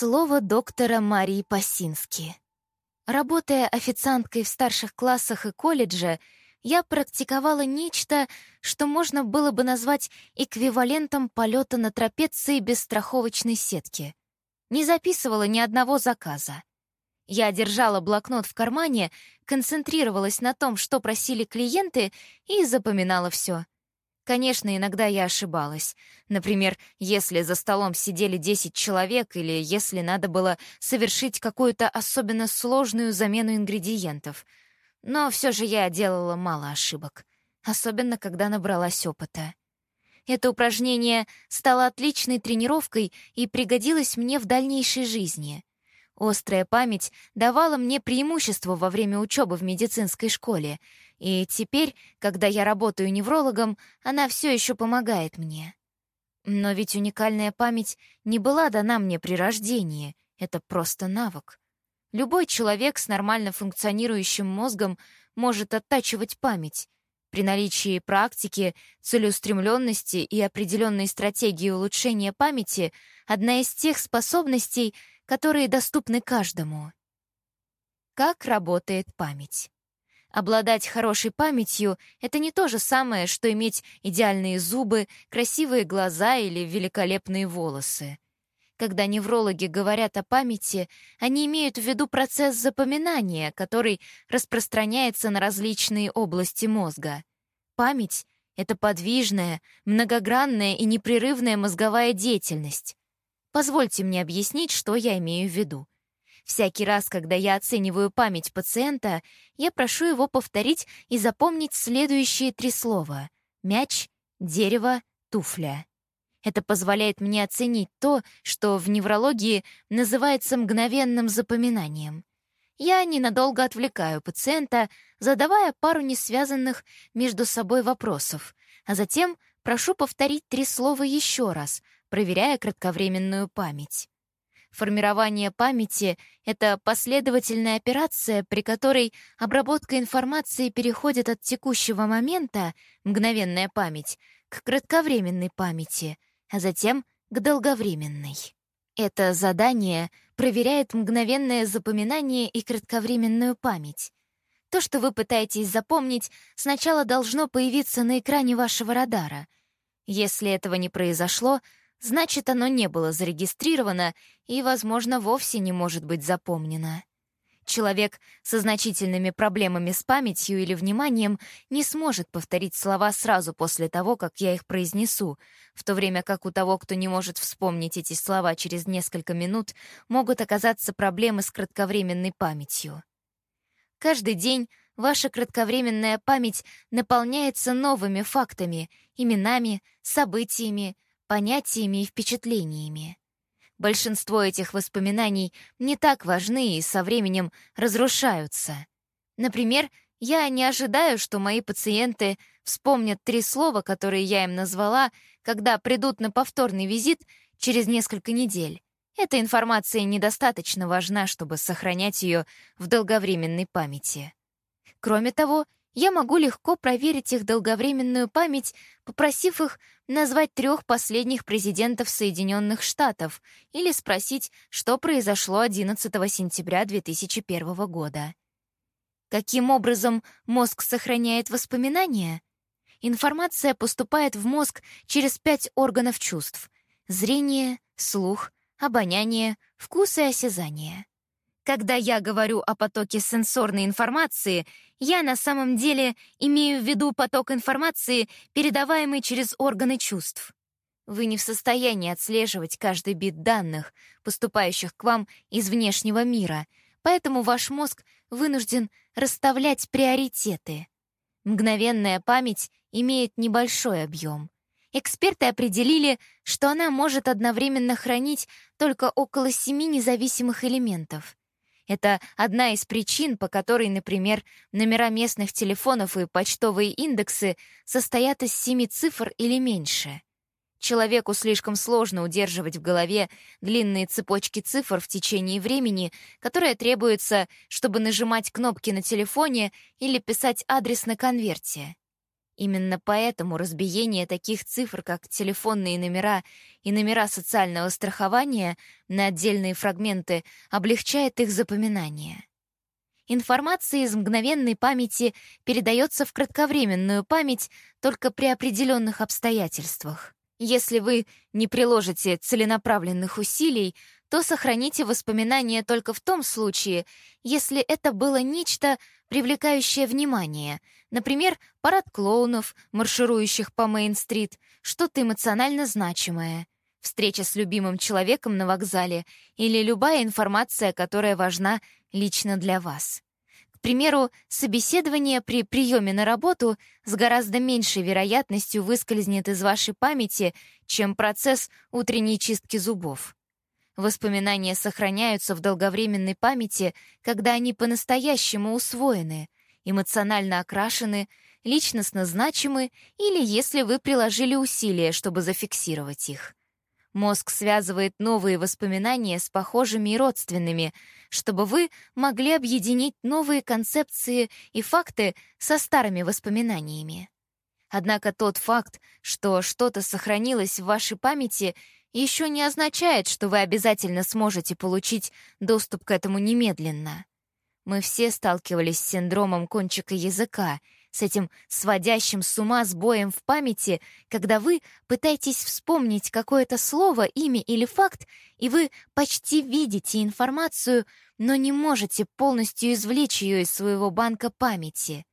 Слово доктора Марии Пасински. Работая официанткой в старших классах и колледже, я практиковала нечто, что можно было бы назвать эквивалентом полета на трапеции без страховочной сетки. Не записывала ни одного заказа. Я держала блокнот в кармане, концентрировалась на том, что просили клиенты, и запоминала все — Конечно, иногда я ошибалась. Например, если за столом сидели 10 человек или если надо было совершить какую-то особенно сложную замену ингредиентов. Но все же я делала мало ошибок, особенно когда набралась опыта. Это упражнение стало отличной тренировкой и пригодилось мне в дальнейшей жизни. Острая память давала мне преимущество во время учебы в медицинской школе — и теперь, когда я работаю неврологом, она все еще помогает мне. Но ведь уникальная память не была дана мне при рождении, это просто навык. Любой человек с нормально функционирующим мозгом может оттачивать память. При наличии практики, целеустремленности и определенной стратегии улучшения памяти одна из тех способностей, которые доступны каждому. Как работает память? Обладать хорошей памятью — это не то же самое, что иметь идеальные зубы, красивые глаза или великолепные волосы. Когда неврологи говорят о памяти, они имеют в виду процесс запоминания, который распространяется на различные области мозга. Память — это подвижная, многогранная и непрерывная мозговая деятельность. Позвольте мне объяснить, что я имею в виду. Всякий раз, когда я оцениваю память пациента, я прошу его повторить и запомнить следующие три слова — мяч, дерево, туфля. Это позволяет мне оценить то, что в неврологии называется мгновенным запоминанием. Я ненадолго отвлекаю пациента, задавая пару несвязанных между собой вопросов, а затем прошу повторить три слова еще раз, проверяя кратковременную память. Формирование памяти — это последовательная операция, при которой обработка информации переходит от текущего момента, мгновенная память, к кратковременной памяти, а затем к долговременной. Это задание проверяет мгновенное запоминание и кратковременную память. То, что вы пытаетесь запомнить, сначала должно появиться на экране вашего радара. Если этого не произошло — значит, оно не было зарегистрировано и, возможно, вовсе не может быть запомнено. Человек со значительными проблемами с памятью или вниманием не сможет повторить слова сразу после того, как я их произнесу, в то время как у того, кто не может вспомнить эти слова через несколько минут, могут оказаться проблемы с кратковременной памятью. Каждый день ваша кратковременная память наполняется новыми фактами, именами, событиями, понятиями и впечатлениями. Большинство этих воспоминаний не так важны и со временем разрушаются. Например, я не ожидаю, что мои пациенты вспомнят три слова, которые я им назвала, когда придут на повторный визит через несколько недель. Эта информация недостаточно важна, чтобы сохранять ее в долговременной памяти. Кроме того, я могу легко проверить их долговременную память, попросив их назвать трех последних президентов Соединенных Штатов или спросить, что произошло 11 сентября 2001 года. Каким образом мозг сохраняет воспоминания? Информация поступает в мозг через пять органов чувств — зрение, слух, обоняние, вкус и осязание. Когда я говорю о потоке сенсорной информации, я на самом деле имею в виду поток информации, передаваемый через органы чувств. Вы не в состоянии отслеживать каждый бит данных, поступающих к вам из внешнего мира, поэтому ваш мозг вынужден расставлять приоритеты. Мгновенная память имеет небольшой объем. Эксперты определили, что она может одновременно хранить только около семи независимых элементов. Это одна из причин, по которой, например, номера местных телефонов и почтовые индексы состоят из семи цифр или меньше. Человеку слишком сложно удерживать в голове длинные цепочки цифр в течение времени, которое требуется, чтобы нажимать кнопки на телефоне или писать адрес на конверте. Именно поэтому разбиение таких цифр, как телефонные номера и номера социального страхования на отдельные фрагменты, облегчает их запоминание. Информация из мгновенной памяти передается в кратковременную память только при определенных обстоятельствах. Если вы не приложите целенаправленных усилий, то сохраните воспоминания только в том случае, если это было нечто, привлекающее внимание, например, парад клоунов, марширующих по Мейн-стрит, что-то эмоционально значимое, встреча с любимым человеком на вокзале или любая информация, которая важна лично для вас. К примеру, собеседование при приеме на работу с гораздо меньшей вероятностью выскользнет из вашей памяти, чем процесс утренней чистки зубов. Воспоминания сохраняются в долговременной памяти, когда они по-настоящему усвоены, эмоционально окрашены, личностно значимы или если вы приложили усилия, чтобы зафиксировать их. Мозг связывает новые воспоминания с похожими и родственными, чтобы вы могли объединить новые концепции и факты со старыми воспоминаниями. Однако тот факт, что что-то сохранилось в вашей памяти — еще не означает, что вы обязательно сможете получить доступ к этому немедленно. Мы все сталкивались с синдромом кончика языка, с этим сводящим с ума сбоем в памяти, когда вы пытаетесь вспомнить какое-то слово, имя или факт, и вы почти видите информацию, но не можете полностью извлечь ее из своего банка памяти.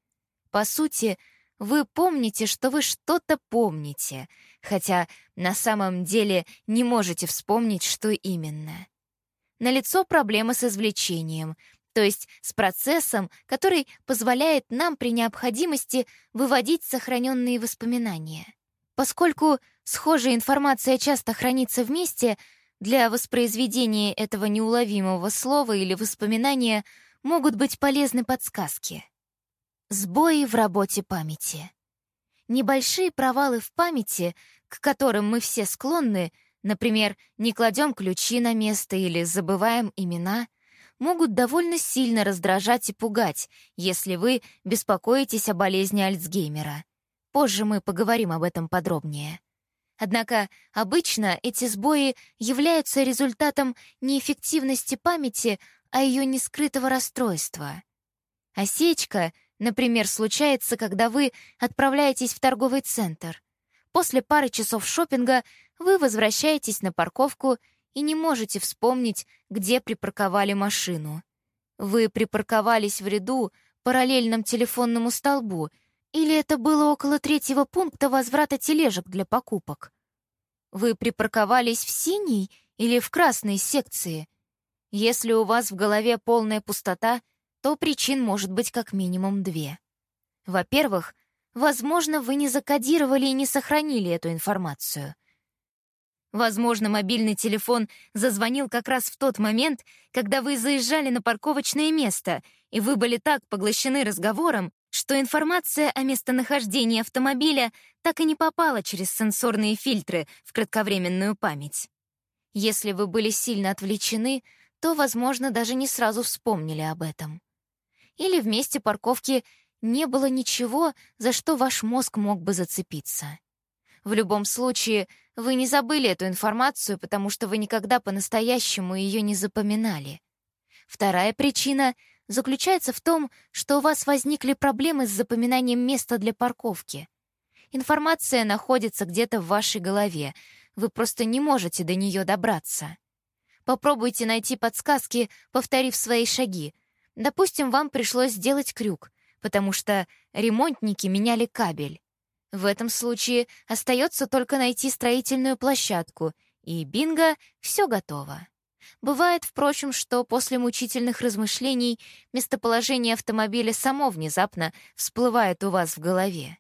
По сути, вы помните, что вы что-то помните, хотя на самом деле не можете вспомнить, что именно. Налицо проблема с извлечением, то есть с процессом, который позволяет нам при необходимости выводить сохраненные воспоминания. Поскольку схожая информация часто хранится вместе, для воспроизведения этого неуловимого слова или воспоминания могут быть полезны подсказки. Сбои в работе памяти. Небольшие провалы в памяти к которым мы все склонны, например, не кладем ключи на место или забываем имена, могут довольно сильно раздражать и пугать, если вы беспокоитесь о болезни Альцгеймера. Позже мы поговорим об этом подробнее. Однако обычно эти сбои являются результатом неэффективности памяти, а ее нескрытого расстройства. Осечка, например, случается, когда вы отправляетесь в торговый центр. После пары часов шопинга вы возвращаетесь на парковку и не можете вспомнить, где припарковали машину. Вы припарковались в ряду, параллельном телефонному столбу, или это было около третьего пункта возврата тележек для покупок. Вы припарковались в синей или в красной секции. Если у вас в голове полная пустота, то причин может быть как минимум две. Во-первых, Возможно, вы не закодировали и не сохранили эту информацию. Возможно, мобильный телефон зазвонил как раз в тот момент, когда вы заезжали на парковочное место, и вы были так поглощены разговором, что информация о местонахождении автомобиля так и не попала через сенсорные фильтры в кратковременную память. Если вы были сильно отвлечены, то, возможно, даже не сразу вспомнили об этом. Или в месте парковки не было ничего, за что ваш мозг мог бы зацепиться. В любом случае, вы не забыли эту информацию, потому что вы никогда по-настоящему ее не запоминали. Вторая причина заключается в том, что у вас возникли проблемы с запоминанием места для парковки. Информация находится где-то в вашей голове, вы просто не можете до нее добраться. Попробуйте найти подсказки, повторив свои шаги. Допустим, вам пришлось сделать крюк, потому что ремонтники меняли кабель. В этом случае остается только найти строительную площадку, и бинго, все готово. Бывает, впрочем, что после мучительных размышлений местоположение автомобиля само внезапно всплывает у вас в голове.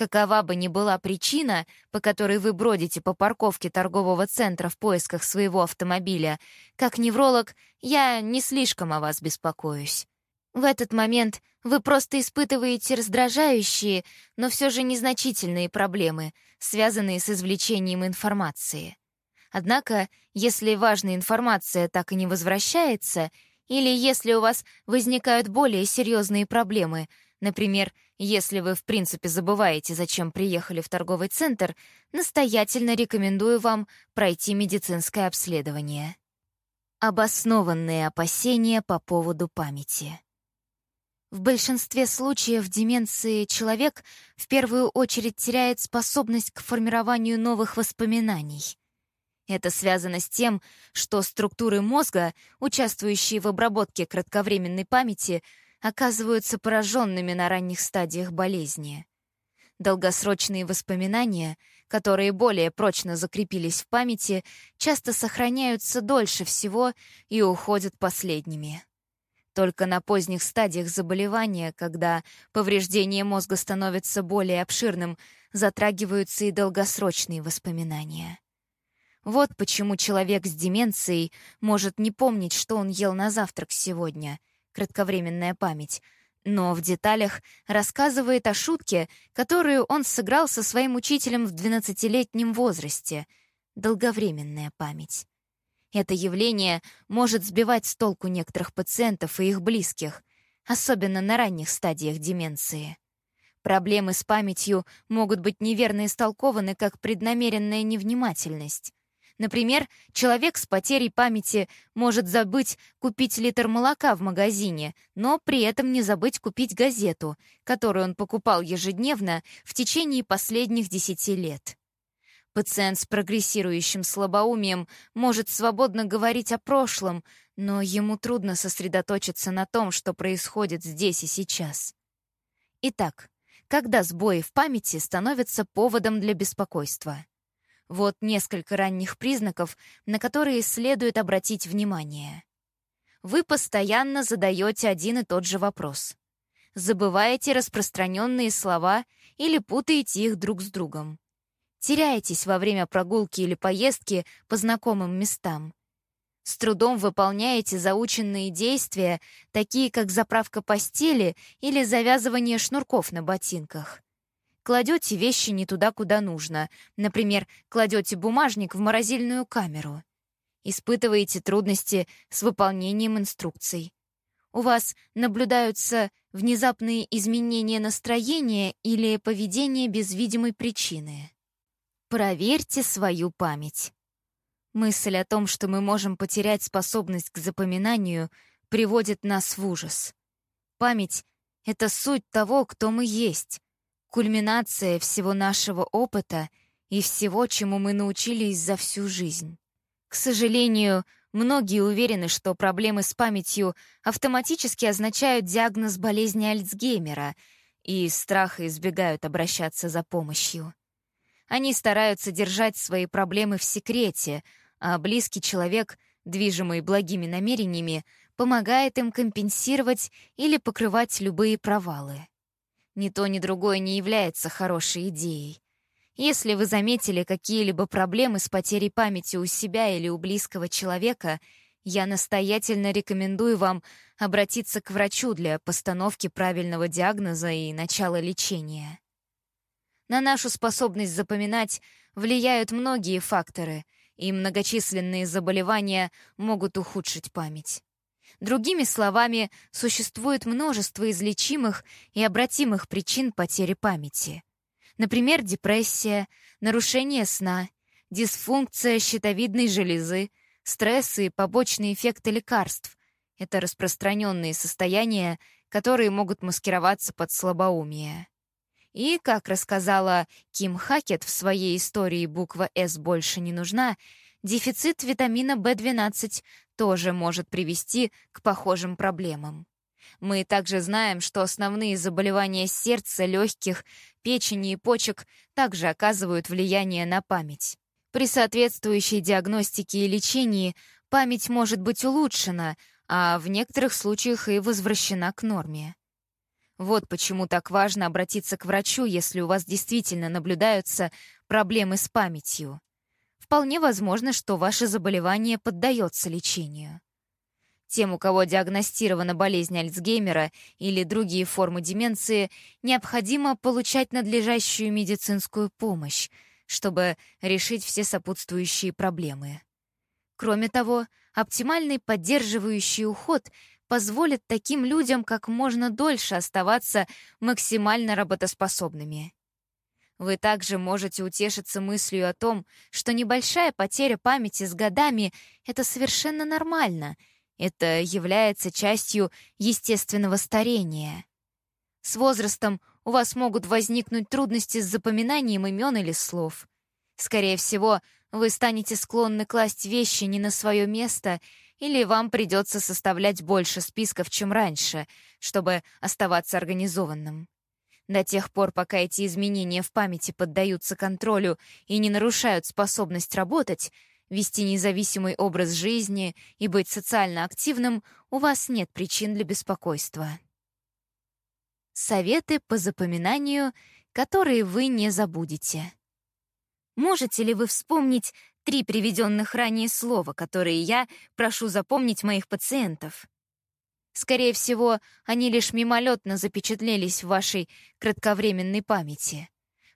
Какова бы ни была причина, по которой вы бродите по парковке торгового центра в поисках своего автомобиля, как невролог я не слишком о вас беспокоюсь. В этот момент вы просто испытываете раздражающие, но все же незначительные проблемы, связанные с извлечением информации. Однако, если важная информация так и не возвращается, или если у вас возникают более серьезные проблемы, например, Если вы, в принципе, забываете, зачем приехали в торговый центр, настоятельно рекомендую вам пройти медицинское обследование. Обоснованные опасения по поводу памяти. В большинстве случаев деменции человек в первую очередь теряет способность к формированию новых воспоминаний. Это связано с тем, что структуры мозга, участвующие в обработке кратковременной памяти, оказываются пораженными на ранних стадиях болезни. Долгосрочные воспоминания, которые более прочно закрепились в памяти, часто сохраняются дольше всего и уходят последними. Только на поздних стадиях заболевания, когда повреждение мозга становится более обширным, затрагиваются и долгосрочные воспоминания. Вот почему человек с деменцией может не помнить, что он ел на завтрак сегодня, кратковременная память, но в деталях рассказывает о шутке, которую он сыграл со своим учителем в 12-летнем возрасте, долговременная память. Это явление может сбивать с толку некоторых пациентов и их близких, особенно на ранних стадиях деменции. Проблемы с памятью могут быть неверно истолкованы как преднамеренная невнимательность. Например, человек с потерей памяти может забыть купить литр молока в магазине, но при этом не забыть купить газету, которую он покупал ежедневно в течение последних десяти лет. Пациент с прогрессирующим слабоумием может свободно говорить о прошлом, но ему трудно сосредоточиться на том, что происходит здесь и сейчас. Итак, когда сбои в памяти становятся поводом для беспокойства? Вот несколько ранних признаков, на которые следует обратить внимание. Вы постоянно задаете один и тот же вопрос. Забываете распространенные слова или путаете их друг с другом теряетесь во время прогулки или поездки по знакомым местам. С трудом выполняете заученные действия, такие как заправка постели или завязывание шнурков на ботинках. Кладете вещи не туда, куда нужно. Например, кладете бумажник в морозильную камеру. Испытываете трудности с выполнением инструкций. У вас наблюдаются внезапные изменения настроения или поведения без видимой причины. Проверьте свою память. Мысль о том, что мы можем потерять способность к запоминанию, приводит нас в ужас. Память — это суть того, кто мы есть, кульминация всего нашего опыта и всего, чему мы научились за всю жизнь. К сожалению, многие уверены, что проблемы с памятью автоматически означают диагноз болезни Альцгеймера и страха избегают обращаться за помощью. Они стараются держать свои проблемы в секрете, а близкий человек, движимый благими намерениями, помогает им компенсировать или покрывать любые провалы. Ни то, ни другое не является хорошей идеей. Если вы заметили какие-либо проблемы с потерей памяти у себя или у близкого человека, я настоятельно рекомендую вам обратиться к врачу для постановки правильного диагноза и начала лечения. На нашу способность запоминать влияют многие факторы, и многочисленные заболевания могут ухудшить память. Другими словами, существует множество излечимых и обратимых причин потери памяти. Например, депрессия, нарушение сна, дисфункция щитовидной железы, стрессы и побочные эффекты лекарств. Это распространенные состояния, которые могут маскироваться под слабоумие. И, как рассказала Ким Хакет в своей истории «Буква «С» больше не нужна», дефицит витамина В12 тоже может привести к похожим проблемам. Мы также знаем, что основные заболевания сердца, легких, печени и почек также оказывают влияние на память. При соответствующей диагностике и лечении память может быть улучшена, а в некоторых случаях и возвращена к норме. Вот почему так важно обратиться к врачу, если у вас действительно наблюдаются проблемы с памятью. Вполне возможно, что ваше заболевание поддается лечению. Тем, у кого диагностирована болезнь Альцгеймера или другие формы деменции, необходимо получать надлежащую медицинскую помощь, чтобы решить все сопутствующие проблемы. Кроме того, оптимальный поддерживающий уход позволит таким людям как можно дольше оставаться максимально работоспособными. Вы также можете утешиться мыслью о том, что небольшая потеря памяти с годами — это совершенно нормально, это является частью естественного старения. С возрастом у вас могут возникнуть трудности с запоминанием имен или слов. Скорее всего, вы станете склонны класть вещи не на свое место, или вам придется составлять больше списков, чем раньше, чтобы оставаться организованным. До тех пор, пока эти изменения в памяти поддаются контролю и не нарушают способность работать, вести независимый образ жизни и быть социально активным, у вас нет причин для беспокойства. Советы по запоминанию, которые вы не забудете. Можете ли вы вспомнить три приведенных ранее слова, которые я прошу запомнить моих пациентов? Скорее всего, они лишь мимолетно запечатлелись в вашей кратковременной памяти.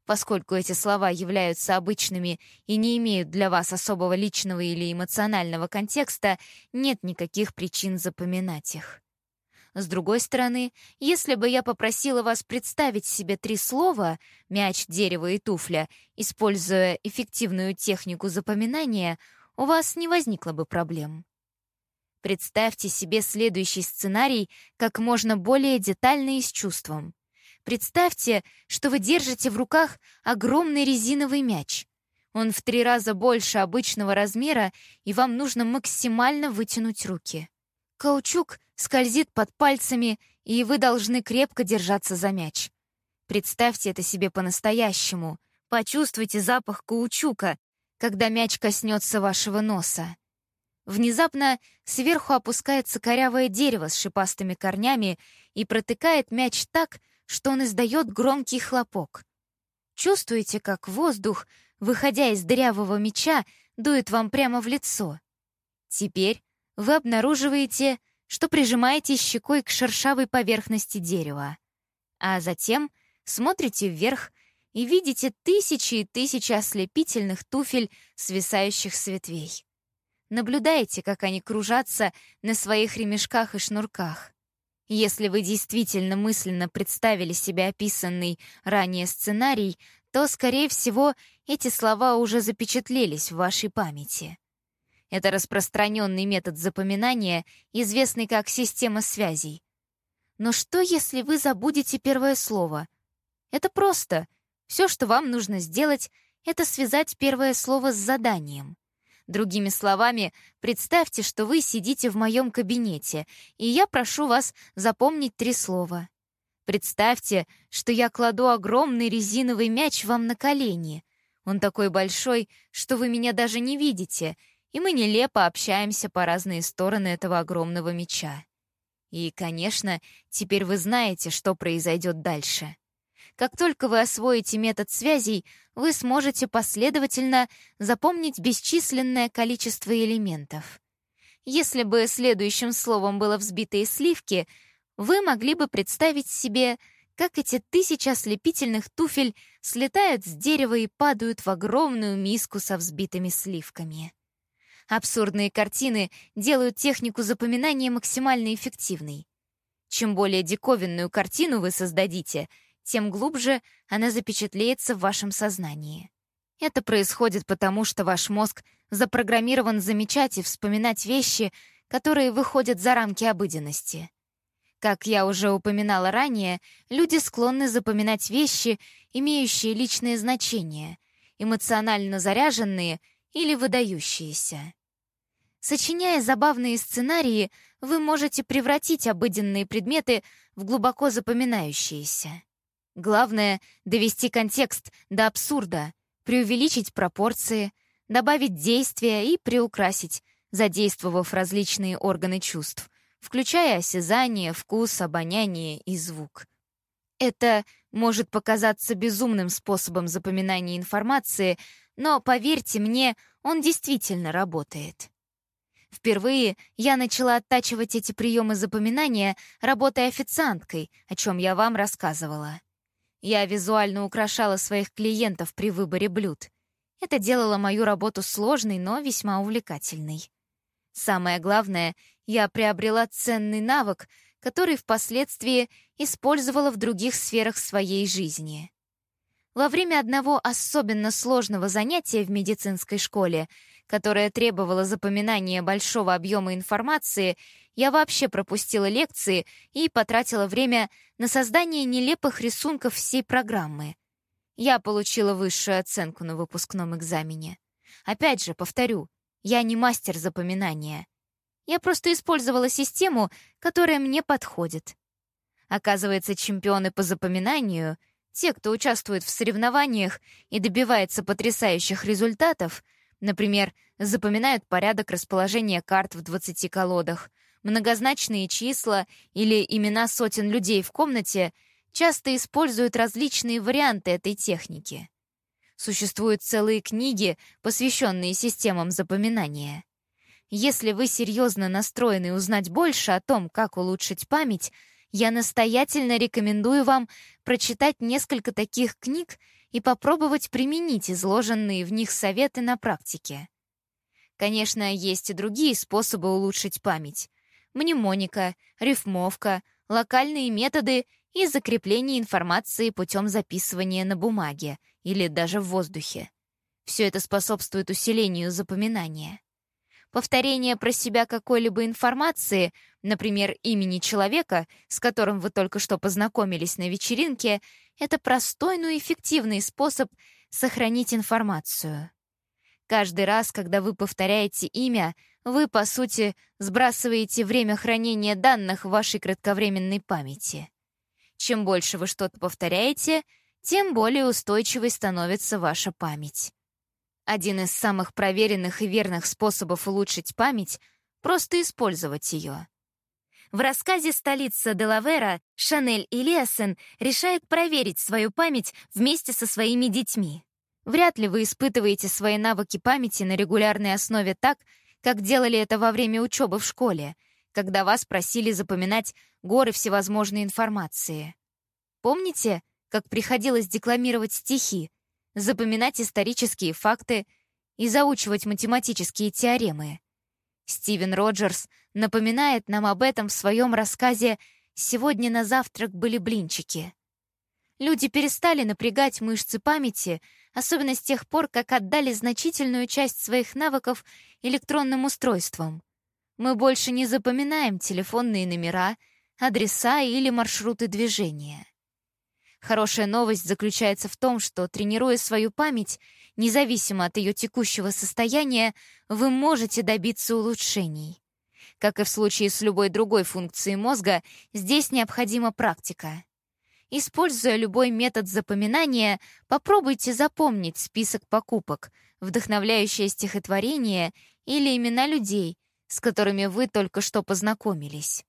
Поскольку эти слова являются обычными и не имеют для вас особого личного или эмоционального контекста, нет никаких причин запоминать их. С другой стороны, если бы я попросила вас представить себе три слова «мяч», «дерево» и «туфля», используя эффективную технику запоминания, у вас не возникло бы проблем. Представьте себе следующий сценарий как можно более детально и с чувством. Представьте, что вы держите в руках огромный резиновый мяч. Он в три раза больше обычного размера, и вам нужно максимально вытянуть руки. Каучук скользит под пальцами, и вы должны крепко держаться за мяч. Представьте это себе по-настоящему. Почувствуйте запах каучука, когда мяч коснется вашего носа. Внезапно сверху опускается корявое дерево с шипастыми корнями и протыкает мяч так, что он издает громкий хлопок. Чувствуете, как воздух, выходя из дырявого мяча, дует вам прямо в лицо. Теперь вы обнаруживаете, что прижимаете щекой к шершавой поверхности дерева, а затем смотрите вверх и видите тысячи и тысячи ослепительных туфель, свисающих с ветвей. Наблюдаете, как они кружатся на своих ремешках и шнурках. Если вы действительно мысленно представили себе описанный ранее сценарий, то, скорее всего, эти слова уже запечатлелись в вашей памяти. Это распространенный метод запоминания, известный как система связей. Но что, если вы забудете первое слово? Это просто. Все, что вам нужно сделать, это связать первое слово с заданием. Другими словами, представьте, что вы сидите в моем кабинете, и я прошу вас запомнить три слова. Представьте, что я кладу огромный резиновый мяч вам на колени. Он такой большой, что вы меня даже не видите — и мы нелепо общаемся по разные стороны этого огромного меча. И, конечно, теперь вы знаете, что произойдет дальше. Как только вы освоите метод связей, вы сможете последовательно запомнить бесчисленное количество элементов. Если бы следующим словом было «взбитые сливки», вы могли бы представить себе, как эти тысячи ослепительных туфель слетают с дерева и падают в огромную миску со взбитыми сливками. Абсурдные картины делают технику запоминания максимально эффективной. Чем более диковинную картину вы создадите, тем глубже она запечатлеется в вашем сознании. Это происходит потому, что ваш мозг запрограммирован замечать и вспоминать вещи, которые выходят за рамки обыденности. Как я уже упоминала ранее, люди склонны запоминать вещи, имеющие личное значение, эмоционально заряженные — или выдающиеся. Сочиняя забавные сценарии, вы можете превратить обыденные предметы в глубоко запоминающиеся. Главное — довести контекст до абсурда, преувеличить пропорции, добавить действия и приукрасить, задействовав различные органы чувств, включая осязание, вкус, обоняние и звук. Это может показаться безумным способом запоминания информации, но, поверьте мне, он действительно работает. Впервые я начала оттачивать эти приемы запоминания, работая официанткой, о чем я вам рассказывала. Я визуально украшала своих клиентов при выборе блюд. Это делало мою работу сложной, но весьма увлекательной. Самое главное, я приобрела ценный навык, который впоследствии использовала в других сферах своей жизни. Во время одного особенно сложного занятия в медицинской школе, которое требовало запоминания большого объема информации, я вообще пропустила лекции и потратила время на создание нелепых рисунков всей программы. Я получила высшую оценку на выпускном экзамене. Опять же, повторю, я не мастер запоминания. Я просто использовала систему, которая мне подходит. Оказывается, чемпионы по запоминанию, те, кто участвует в соревнованиях и добивается потрясающих результатов, например, запоминают порядок расположения карт в 20 колодах, многозначные числа или имена сотен людей в комнате, часто используют различные варианты этой техники. Существуют целые книги, посвященные системам запоминания. Если вы серьезно настроены узнать больше о том, как улучшить память, я настоятельно рекомендую вам прочитать несколько таких книг и попробовать применить изложенные в них советы на практике. Конечно, есть и другие способы улучшить память. Мнемоника, рифмовка, локальные методы и закрепление информации путем записывания на бумаге или даже в воздухе. Все это способствует усилению запоминания. Повторение про себя какой-либо информации, например, имени человека, с которым вы только что познакомились на вечеринке, это простой, но эффективный способ сохранить информацию. Каждый раз, когда вы повторяете имя, вы, по сути, сбрасываете время хранения данных в вашей кратковременной памяти. Чем больше вы что-то повторяете, тем более устойчивой становится ваша память. Один из самых проверенных и верных способов улучшить память — просто использовать ее. В рассказе «Столица Делавера» Шанель и Лиасен решают проверить свою память вместе со своими детьми. Вряд ли вы испытываете свои навыки памяти на регулярной основе так, как делали это во время учебы в школе, когда вас просили запоминать горы всевозможной информации. Помните, как приходилось декламировать стихи, запоминать исторические факты и заучивать математические теоремы. Стивен Роджерс напоминает нам об этом в своем рассказе «Сегодня на завтрак были блинчики». Люди перестали напрягать мышцы памяти, особенно с тех пор, как отдали значительную часть своих навыков электронным устройствам. Мы больше не запоминаем телефонные номера, адреса или маршруты движения. Хорошая новость заключается в том, что, тренируя свою память, независимо от ее текущего состояния, вы можете добиться улучшений. Как и в случае с любой другой функцией мозга, здесь необходима практика. Используя любой метод запоминания, попробуйте запомнить список покупок, вдохновляющее стихотворение или имена людей, с которыми вы только что познакомились.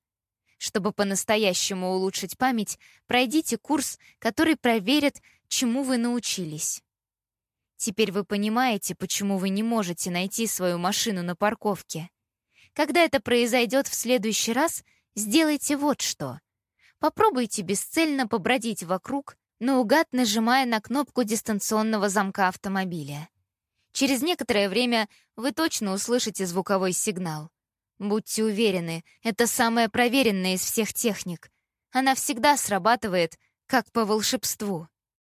Чтобы по-настоящему улучшить память, пройдите курс, который проверит, чему вы научились. Теперь вы понимаете, почему вы не можете найти свою машину на парковке. Когда это произойдет в следующий раз, сделайте вот что. Попробуйте бесцельно побродить вокруг, наугад нажимая на кнопку дистанционного замка автомобиля. Через некоторое время вы точно услышите звуковой сигнал. Будьте уверены, это самая проверенная из всех техник. Она всегда срабатывает, как по волшебству.